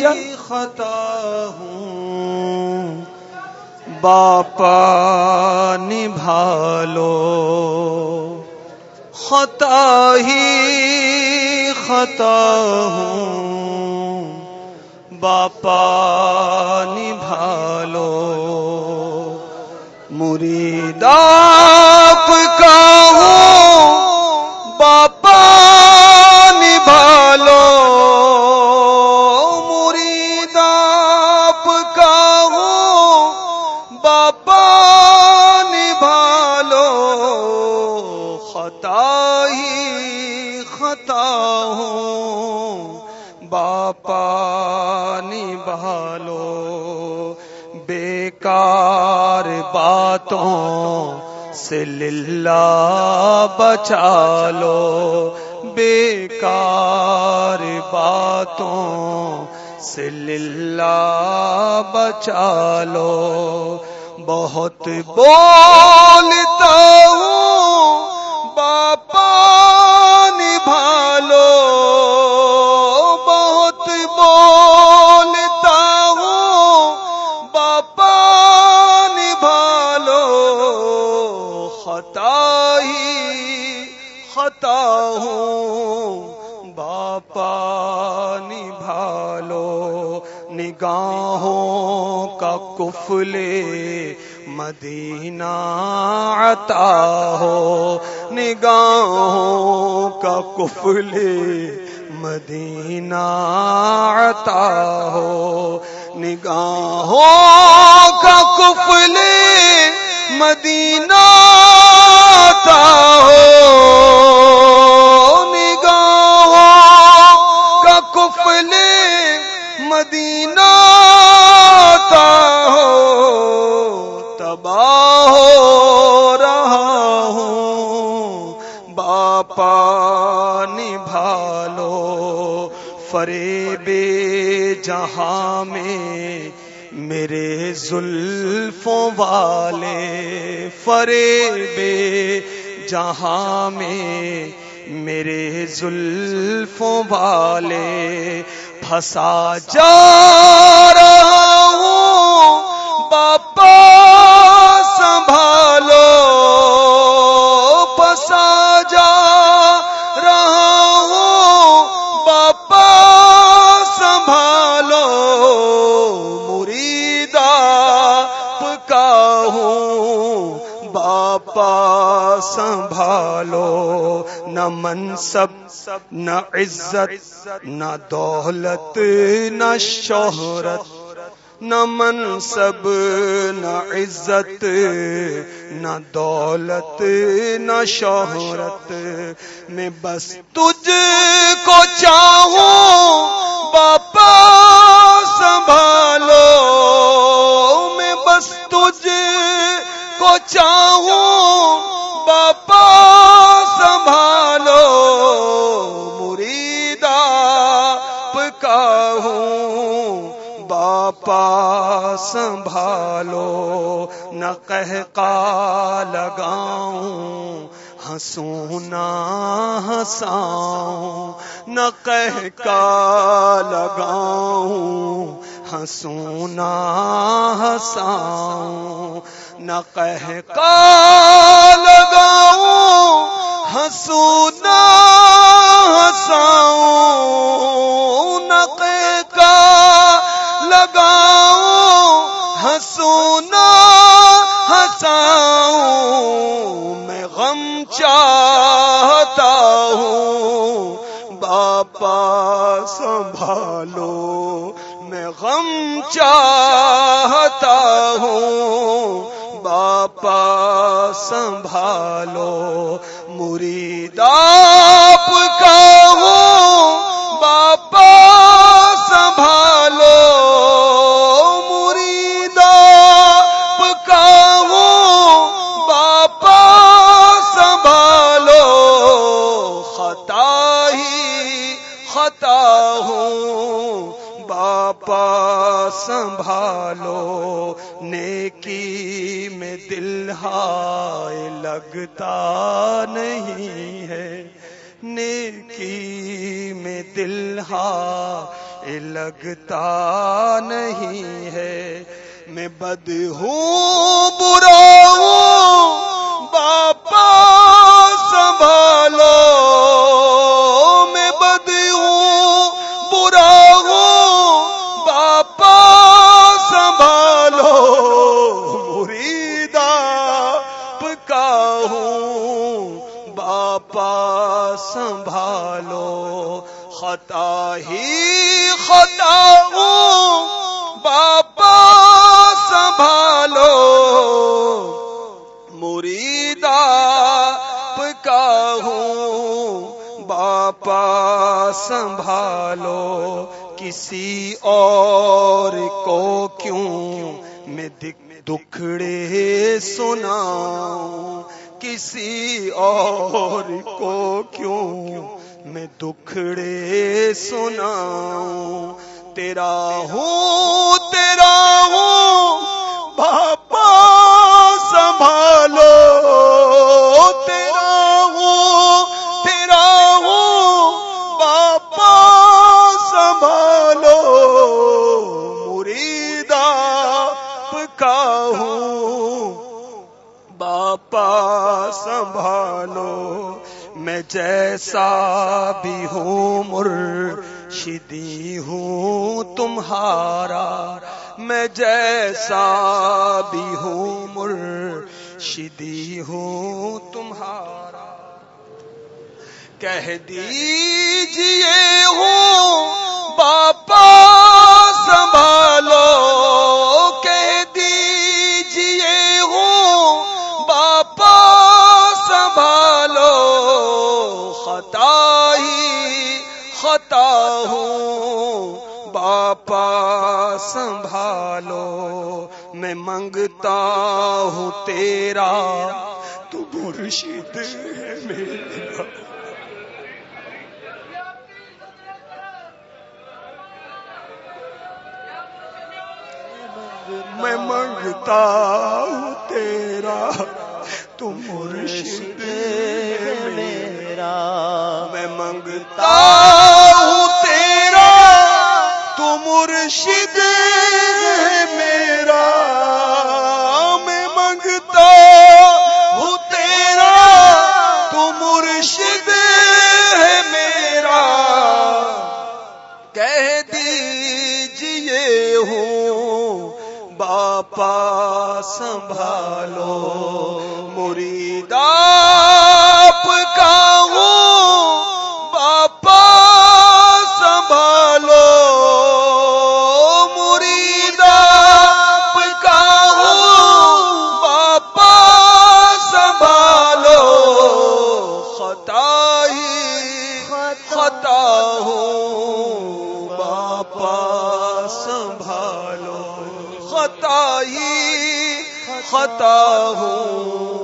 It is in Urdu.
جا خطا ہوں باپا نبھا لو۔ خطا ہی خطا ہوں۔ باپا نبھا لو۔ بیکار باتوں سے للہ بچا لو۔ بیکار باتوں سے للہ بچا لو۔ بہت بولتا ہوں خطا ہی خطا ہوں، باپا نبھا لو نگاہوں کا کفلے مدینہ عطا ہو، نگاہوں کا کفلے مدینہ عطا ہو، نگاہوں کا کفلے مدینہ جہاں میں میرے زلفوں والے فریب جہاں میں میرے زلفوں والے پھنسا جا رہا ہوں، باپا سنبھالو۔ سنبھالو نہ منصب نہ عزت، نہ دولت، نہ شہرت نہ منصب نہ عزت، نہ دولت، نہ شہرت۔ میں بس تجھ کو چاہوں، باپا سنبھالو۔ میں بس تجھ کو چاہوں سنبھالو، نہ کہ کا لگاؤں ہنسوں، نہ ہنساؤں، نہ کہ کا لگاؤں ہنسوں، نہ ہنساؤں، نہ کہ کا لگاؤں ہنسوں، نہ ہنساؤں، نہ کہ کا لگاؤں سنبھالو میں غم چاہتا ہوں۔ باپا سنبھالو۔ مریدا باپا سنبھالو، نیکی میں دل ہائے لگتا نہیں ہے۔ نیکی میں دل ہا لگتا نہیں ہے۔ میں بد ہوں، برا ہوں۔ ہی خطا ہوں باپا سنبھالو مریدا پکا ہوں باپا سنبھالو۔ کسی اور کو کیوں میں دکھڑے سنا کسی اور کو کیوں میں دکھڑے سنا تیرا ہوں تیرا ہوں باپا سنبھالو، تیرا ہوں تیرا ہوں باپا سنبھالو مریدا پکا ہوں باپا سنبھالو۔ میں جیسا بھی ہوں مرشدی ہوں تمہارا میں جیسا بھی ہوں مرشدی ہوں تمہارا کہہ دیجیے ہوں باپا خطا ہوں۔ باپا سنبھالو، میں منگتا ہوں تیرا۔ تو مرشد ہے میرا۔ میں منگتا ہوں تیرا۔ تم مرشد میرا۔ میں منگتا خطا ہوں۔